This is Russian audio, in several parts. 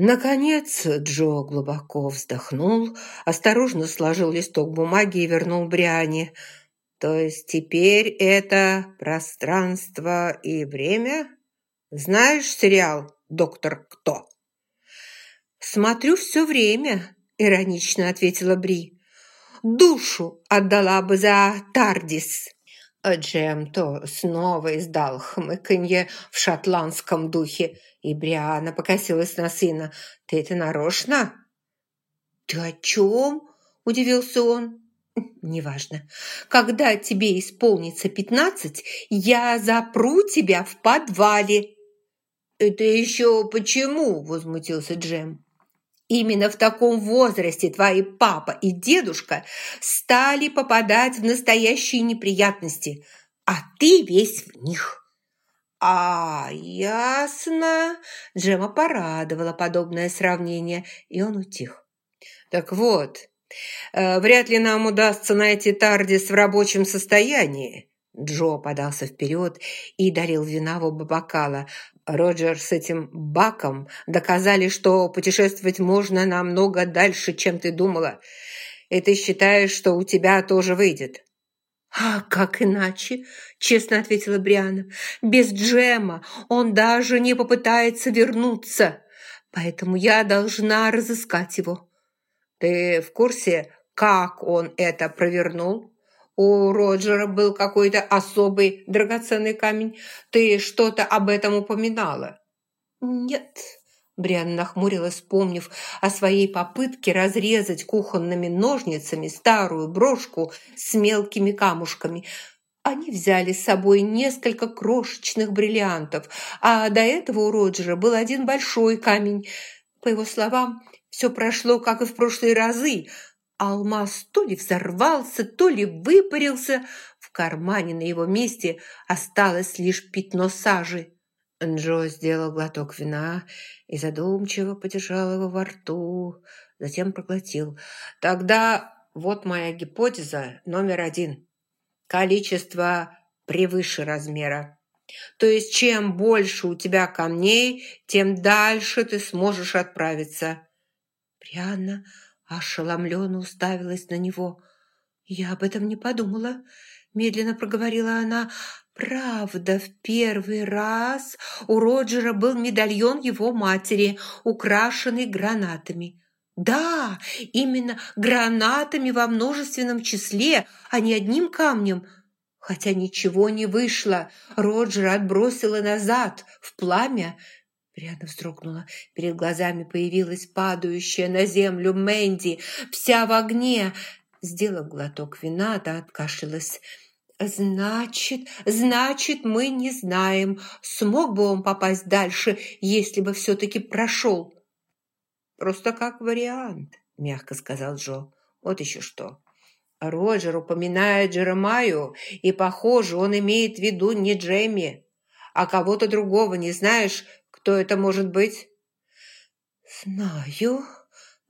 Наконец Джо глубоко вздохнул, осторожно сложил листок бумаги и вернул Бриане. «То есть теперь это пространство и время? Знаешь сериал «Доктор Кто»?» «Смотрю все время», — иронично ответила Бри. «Душу отдала бы за Тардис». Джем то снова издал хмыканье в шотландском духе, и Бриана покосилась на сына. «Ты это нарочно?» «Ты о чем?» – удивился он. «Неважно. Когда тебе исполнится пятнадцать, я запру тебя в подвале». «Это еще почему?» – возмутился Джем. Именно в таком возрасте твои папа и дедушка стали попадать в настоящие неприятности, а ты весь в них. «А, ясно!» Джема порадовала подобное сравнение, и он утих. «Так вот, э, вряд ли нам удастся найти Тардис в рабочем состоянии». Джо подался вперед и дарил вина в оба бокала, Роджер с этим баком доказали, что путешествовать можно намного дальше, чем ты думала. И ты считаешь, что у тебя тоже выйдет?» «А как иначе?» – честно ответила Бриана. «Без Джема он даже не попытается вернуться, поэтому я должна разыскать его». «Ты в курсе, как он это провернул?» У Роджера был какой-то особый драгоценный камень. Ты что-то об этом упоминала?» «Нет», – Бриан нахмурилась, вспомнив о своей попытке разрезать кухонными ножницами старую брошку с мелкими камушками. Они взяли с собой несколько крошечных бриллиантов, а до этого у Роджера был один большой камень. По его словам, все прошло, как и в прошлые разы – Алмаз то ли взорвался, то ли выпарился. В кармане на его месте осталось лишь пятно сажи. Джо сделал глоток вина и задумчиво подержал его во рту, затем проглотил. «Тогда вот моя гипотеза номер один. Количество превыше размера. То есть чем больше у тебя камней, тем дальше ты сможешь отправиться». Пряно ошеломленно уставилась на него. «Я об этом не подумала», – медленно проговорила она. «Правда, в первый раз у Роджера был медальон его матери, украшенный гранатами». «Да, именно гранатами во множественном числе, а не одним камнем». Хотя ничего не вышло, Роджера отбросила назад, в пламя, Риана вздрогнула. Перед глазами появилась падающая на землю Мэнди, вся в огне. Сделав глоток вина, да откашлялась. «Значит, значит, мы не знаем, смог бы он попасть дальше, если бы все-таки прошел». «Просто как вариант», – мягко сказал Джо. «Вот еще что. Роджер упоминает Джеремаю, и, похоже, он имеет в виду не Джемми, а кого-то другого. Не знаешь, кто это может быть?» «Знаю».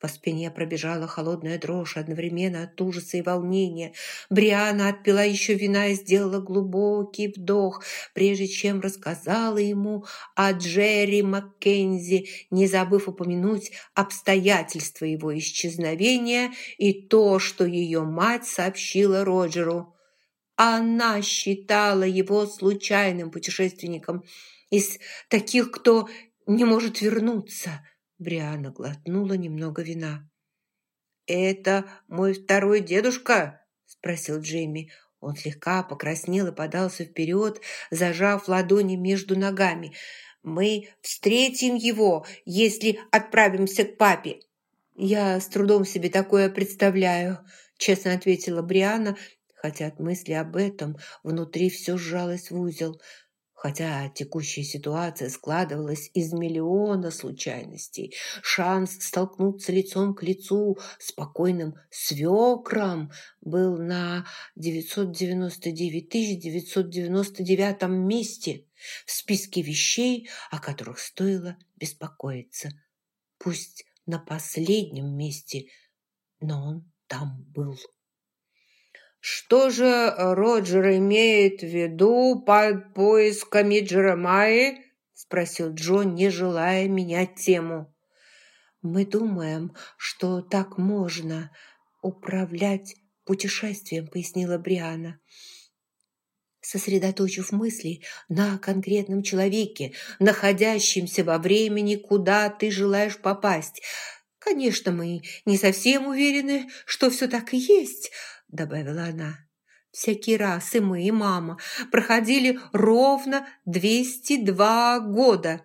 По спине пробежала холодная дрожь одновременно от ужаса и волнения. Бриана отпила еще вина и сделала глубокий вдох, прежде чем рассказала ему о Джерри Маккензи, не забыв упомянуть обстоятельства его исчезновения и то, что ее мать сообщила Роджеру. Она считала его случайным путешественником – из таких, кто не может вернуться». Бриана глотнула немного вина. «Это мой второй дедушка?» – спросил Джейми. Он слегка покраснел и подался вперед, зажав ладони между ногами. «Мы встретим его, если отправимся к папе». «Я с трудом себе такое представляю», – честно ответила Бриана, хотя от мысли об этом внутри все сжалось в узел – Хотя текущая ситуация складывалась из миллиона случайностей, шанс столкнуться лицом к лицу с покойным свекром был на 999 999 месте в списке вещей, о которых стоило беспокоиться. Пусть на последнем месте, но он там был. Что же Роджер имеет в виду под поисками Джеремаи? Спросил Джон, не желая менять тему. Мы думаем, что так можно управлять путешествием, пояснила Бриана сосредоточив мысли на конкретном человеке, находящемся во времени, куда ты желаешь попасть. Конечно, мы не совсем уверены, что все так и есть, добавила она. Всякий раз и мы, и мама проходили ровно 202 года.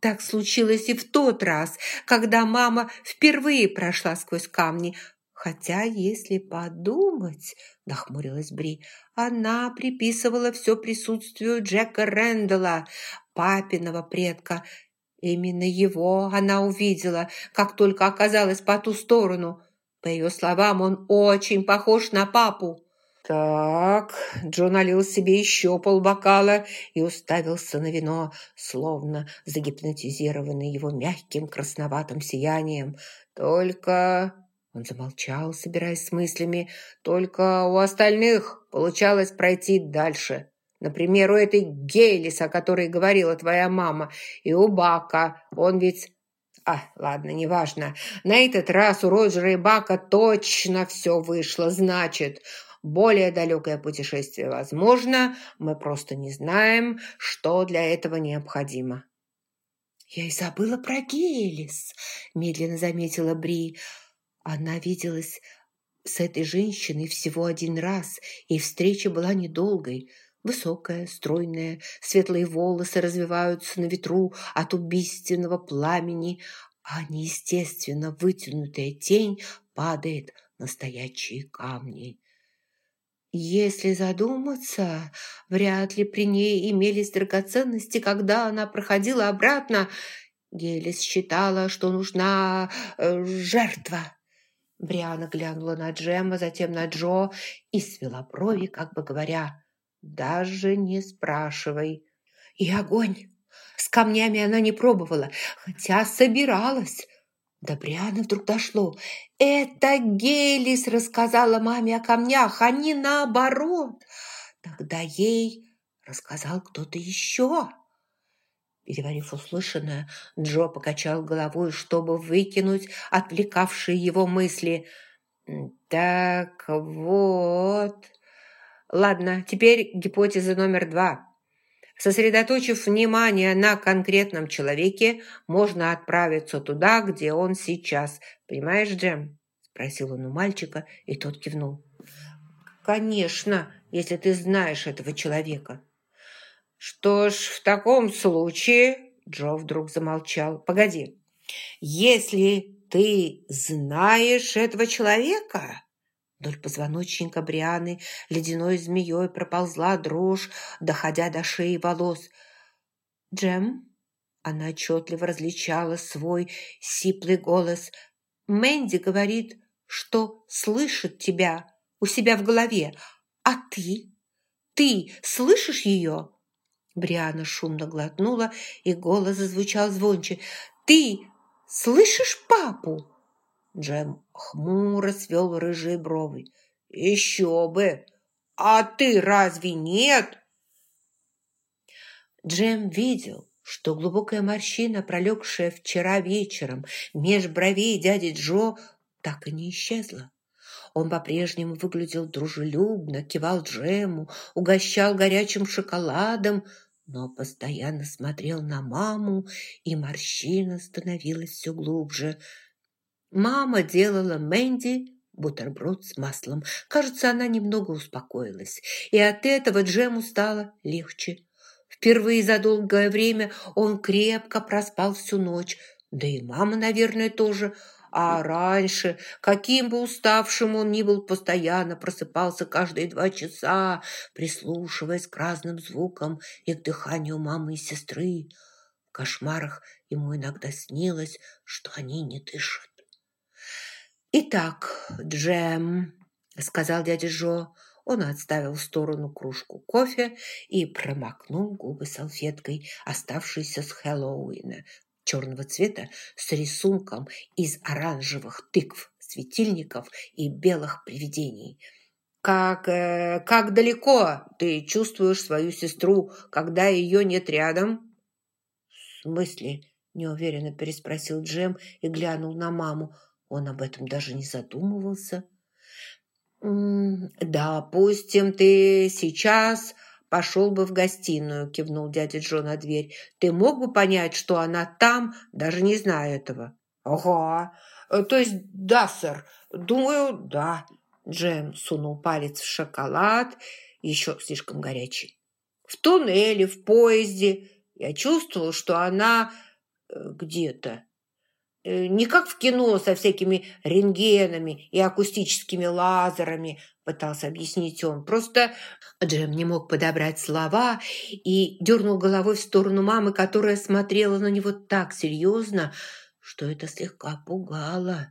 Так случилось и в тот раз, когда мама впервые прошла сквозь камни. Хотя, если подумать, нахмурилась Бри, она приписывала все присутствию Джека Рэндалла, папиного предка. Именно его она увидела, как только оказалась по ту сторону. По ее словам, он очень похож на папу. «Так», — Джо налил себе еще полбокала и уставился на вино, словно загипнотизированный его мягким красноватым сиянием. «Только...» Он замолчал, собираясь с мыслями. «Только у остальных получалось пройти дальше. Например, у этой Гейлис, о которой говорила твоя мама, и у Бака. Он ведь а, ладно, неважно. На этот раз у Роджера и Бака точно все вышло. Значит, более далекое путешествие возможно. Мы просто не знаем, что для этого необходимо. «Я и забыла про Гелис», – медленно заметила Бри. Она виделась с этой женщиной всего один раз, и встреча была недолгой. Высокая, стройная, светлые волосы развиваются на ветру от убийственного пламени, а неестественно вытянутая тень падает на стоячие камни. Если задуматься, вряд ли при ней имелись драгоценности, когда она проходила обратно. Гелис считала, что нужна э, жертва. Бриана глянула на Джема, затем на Джо и свела брови, как бы говоря, «Даже не спрашивай». И огонь. С камнями она не пробовала, хотя собиралась. До Брианы вдруг дошло. Это Гелис рассказала маме о камнях, а не наоборот. Тогда ей рассказал кто-то еще. Переварив услышанное, Джо покачал головой, чтобы выкинуть отвлекавшие его мысли. «Так вот...» «Ладно, теперь гипотеза номер два. Сосредоточив внимание на конкретном человеке, можно отправиться туда, где он сейчас. Понимаешь, Джем?» Спросил он у мальчика, и тот кивнул. «Конечно, если ты знаешь этого человека». «Что ж, в таком случае...» Джо вдруг замолчал. «Погоди. Если ты знаешь этого человека...» Вдоль позвоночника Брианы ледяной змеей проползла дрожь, доходя до шеи волос. «Джем?» Она отчетливо различала свой сиплый голос. «Мэнди говорит, что слышит тебя у себя в голове. А ты? Ты слышишь ее?» Бриана шумно глотнула, и голос зазвучал звонче. «Ты слышишь папу?» Джем хмуро свел рыжие брови. «Еще бы! А ты разве нет?» Джем видел, что глубокая морщина, пролегшая вчера вечером меж бровей дяди Джо, так и не исчезла. Он по-прежнему выглядел дружелюбно, кивал Джему, угощал горячим шоколадом, но постоянно смотрел на маму, и морщина становилась все глубже. Мама делала Мэнди бутерброд с маслом. Кажется, она немного успокоилась, и от этого Джему стало легче. Впервые за долгое время он крепко проспал всю ночь, да и мама, наверное, тоже – а раньше, каким бы уставшим он ни был, постоянно просыпался каждые два часа, прислушиваясь к разным звукам и к дыханию мамы и сестры. В кошмарах ему иногда снилось, что они не дышат. «Итак, Джем», — сказал дядя Жо, он отставил в сторону кружку кофе и промокнул губы салфеткой, оставшейся с Хэллоуина, черного цвета с рисунком из оранжевых тыкв, светильников и белых привидений. «Как, э, как далеко ты чувствуешь свою сестру, когда ее нет рядом?» «В смысле?» неуверенно переспросил Джем и глянул на маму. Он об этом даже не задумывался. «Допустим, ты сейчас пошел бы в гостиную», – кивнул дядя Джо на дверь. «Ты мог бы понять, что она там, даже не зная этого?» «Ага, то есть да, сэр. Думаю, да». Джем сунул палец в шоколад, еще слишком горячий. «В туннеле, в поезде. Я чувствовал, что она э, где-то. Э, не как в кино со всякими рентгенами и акустическими лазерами, пытался объяснить он. Просто Джем не мог подобрать слова и дернул головой в сторону мамы, которая смотрела на него так серьезно, что это слегка пугало.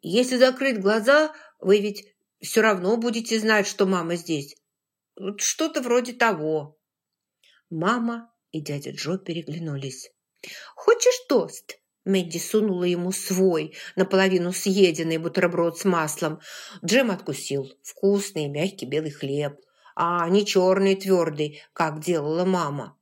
Если закрыть глаза, вы ведь все равно будете знать, что мама здесь. Что-то вроде того. Мама и дядя Джо переглянулись. «Хочешь тост?» Мэдди сунула ему свой, наполовину съеденный бутерброд с маслом. Джем откусил. Вкусный, мягкий белый хлеб. А не черный, твердый, как делала мама.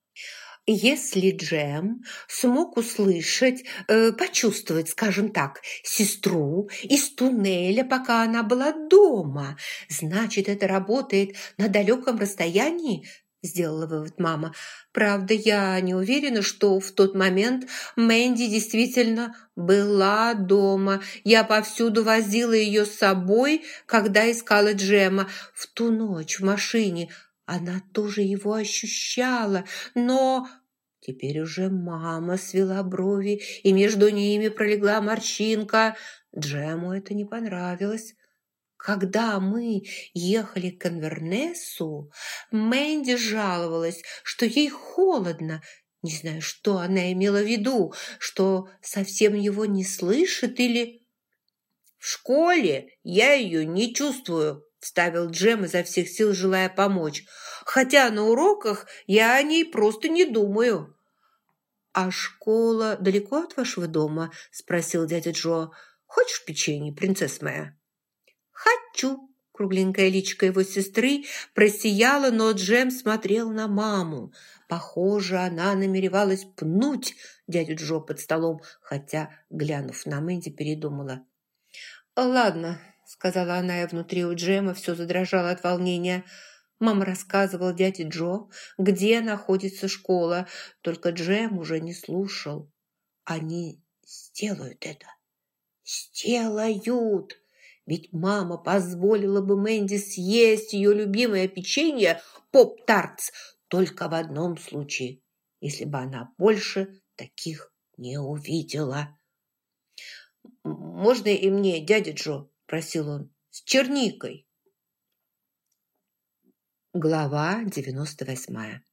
Если Джем смог услышать, э, почувствовать, скажем так, сестру из туннеля, пока она была дома, значит, это работает на далеком расстоянии, сделала вывод мама. Правда, я не уверена, что в тот момент Мэнди действительно была дома. Я повсюду возила ее с собой, когда искала Джема. В ту ночь в машине она тоже его ощущала, но... Теперь уже мама свела брови, и между ними пролегла морщинка. Джему это не понравилось. Когда мы ехали к Инвернесу, Мэнди жаловалась, что ей холодно. Не знаю, что она имела в виду, что совсем его не слышит или... «В школе я ее не чувствую», – вставил Джем изо всех сил, желая помочь. «Хотя на уроках я о ней просто не думаю». «А школа далеко от вашего дома?» – спросил дядя Джо. «Хочешь печенье, принцесса моя?» «Хочу!» Кругленькая личка его сестры просияла, но Джем смотрел на маму. Похоже, она намеревалась пнуть дядю Джо под столом, хотя, глянув на Мэнди, передумала. «Ладно», — сказала она, и внутри у Джема все задрожало от волнения. Мама рассказывала дяде Джо, где находится школа, только Джем уже не слушал. «Они сделают это! Сделают!» Ведь мама позволила бы Мэнди съесть ее любимое печенье поп-тартс только в одном случае, если бы она больше таких не увидела. «Можно и мне, дядя Джо?» – просил он. «С черникой». Глава девяносто восьмая.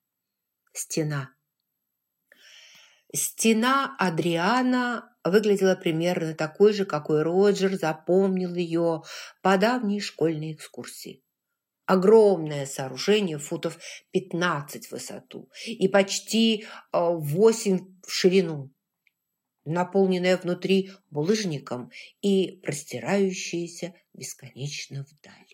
Стена. Стена Адриана выглядела примерно такой же, какой Роджер запомнил ее по давней школьной экскурсии. Огромное сооружение футов 15 в высоту и почти 8 в ширину, наполненное внутри булыжником и простирающееся бесконечно вдаль.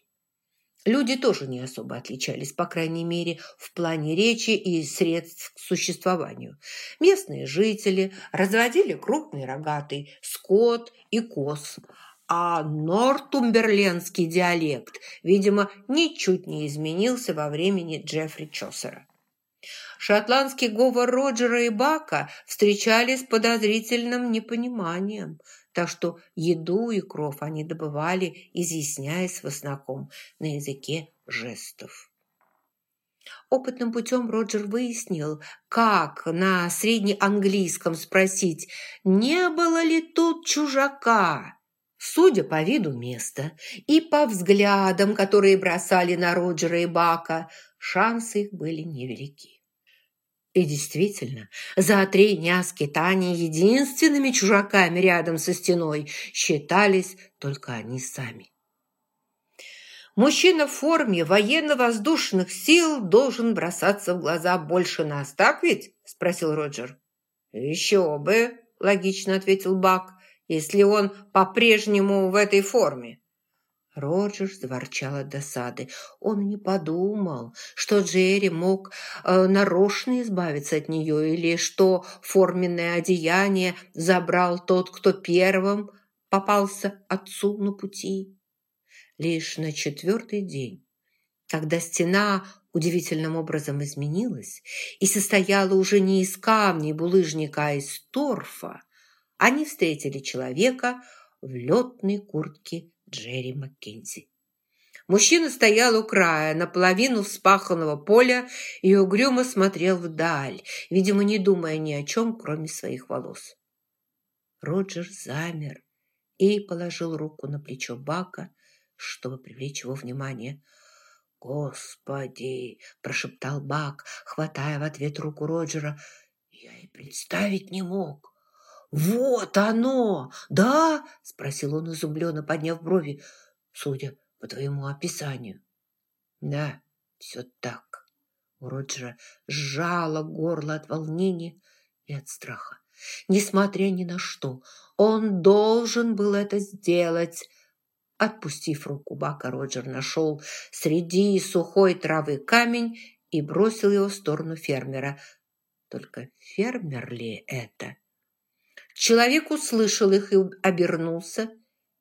Люди тоже не особо отличались, по крайней мере, в плане речи и средств к существованию. Местные жители разводили крупный рогатый скот и коз, а нортумберлендский диалект, видимо, ничуть не изменился во времени Джеффри Чосера. Шотландский говор Роджера и Бака встречали с подозрительным непониманием – так что еду и кров они добывали, изъясняясь в основном на языке жестов. Опытным путем Роджер выяснил, как на среднеанглийском спросить, не было ли тут чужака. Судя по виду места и по взглядам, которые бросали на Роджера и Бака, шансы их были невелики. И действительно, за три дня скитаний единственными чужаками рядом со стеной считались только они сами. Мужчина в форме военно-воздушных сил должен бросаться в глаза больше нас, так ведь? Спросил Роджер. Еще бы, логично ответил Бак, если он по-прежнему в этой форме. Роджер заворчал от досады. Он не подумал, что Джерри мог э, нарочно избавиться от нее или что форменное одеяние забрал тот, кто первым попался отцу на пути. Лишь на четвертый день, когда стена удивительным образом изменилась и состояла уже не из камней булыжника, а из торфа, они встретили человека в летной куртке Джерри Маккензи. Мужчина стоял у края, наполовину вспаханного поля, и угрюмо смотрел вдаль, видимо, не думая ни о чем, кроме своих волос. Роджер замер и положил руку на плечо Бака, чтобы привлечь его внимание. «Господи!» – прошептал Бак, хватая в ответ руку Роджера. «Я и представить не мог!» «Вот оно! Да?» – спросил он изумленно, подняв брови, судя по твоему описанию. «Да, все так». У Роджера сжало горло от волнения и от страха. Несмотря ни на что, он должен был это сделать. Отпустив руку Бака, Роджер нашел среди сухой травы камень и бросил его в сторону фермера. Только фермер ли это? Человек услышал их и обернулся,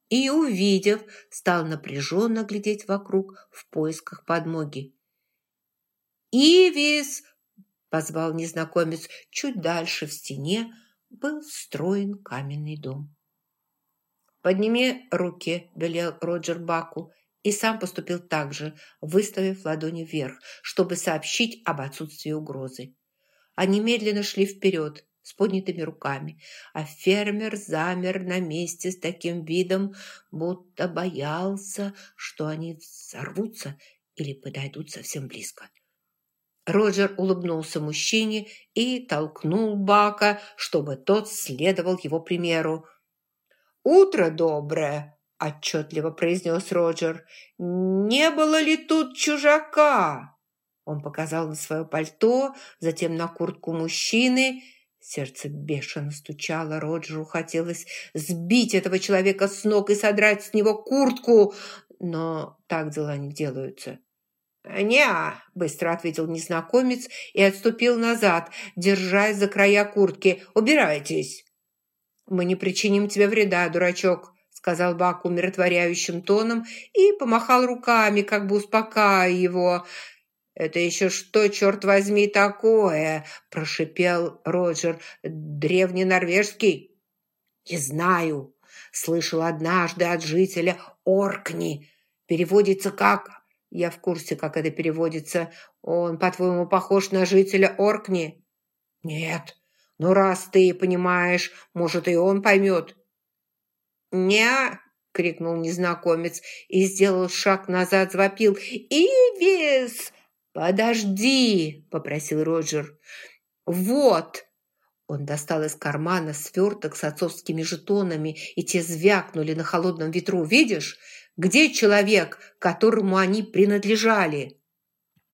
и, увидев, стал напряженно глядеть вокруг в поисках подмоги. «Ивис!» – позвал незнакомец. Чуть дальше в стене был встроен каменный дом. «Подними руки», – велел Роджер Баку, и сам поступил так же, выставив ладони вверх, чтобы сообщить об отсутствии угрозы. Они медленно шли вперед, с поднятыми руками, а фермер замер на месте с таким видом, будто боялся, что они взорвутся или подойдут совсем близко. Роджер улыбнулся мужчине и толкнул Бака, чтобы тот следовал его примеру. «Утро доброе!» – отчетливо произнес Роджер. «Не было ли тут чужака?» Он показал на свое пальто, затем на куртку мужчины – Сердце бешено стучало, Роджеру хотелось сбить этого человека с ног и содрать с него куртку, но так дела не делаются. «Не-а», быстро ответил незнакомец и отступил назад, держась за края куртки. «Убирайтесь!» «Мы не причиним тебе вреда, дурачок», сказал Бак умиротворяющим тоном и помахал руками, как бы успокаивая его. «Это еще что, черт возьми, такое?» – прошипел Роджер. «Древний норвежский?» «Не знаю. Слышал однажды от жителя Оркни. Переводится как...» «Я в курсе, как это переводится. Он, по-твоему, похож на жителя Оркни?» «Нет. Ну, раз ты понимаешь, может, и он поймет». «Не-а!» крикнул незнакомец и сделал шаг назад, завопил. «Ивис!» «Подожди!» – попросил Роджер. «Вот!» Он достал из кармана сверток с отцовскими жетонами, и те звякнули на холодном ветру. «Видишь, где человек, которому они принадлежали?»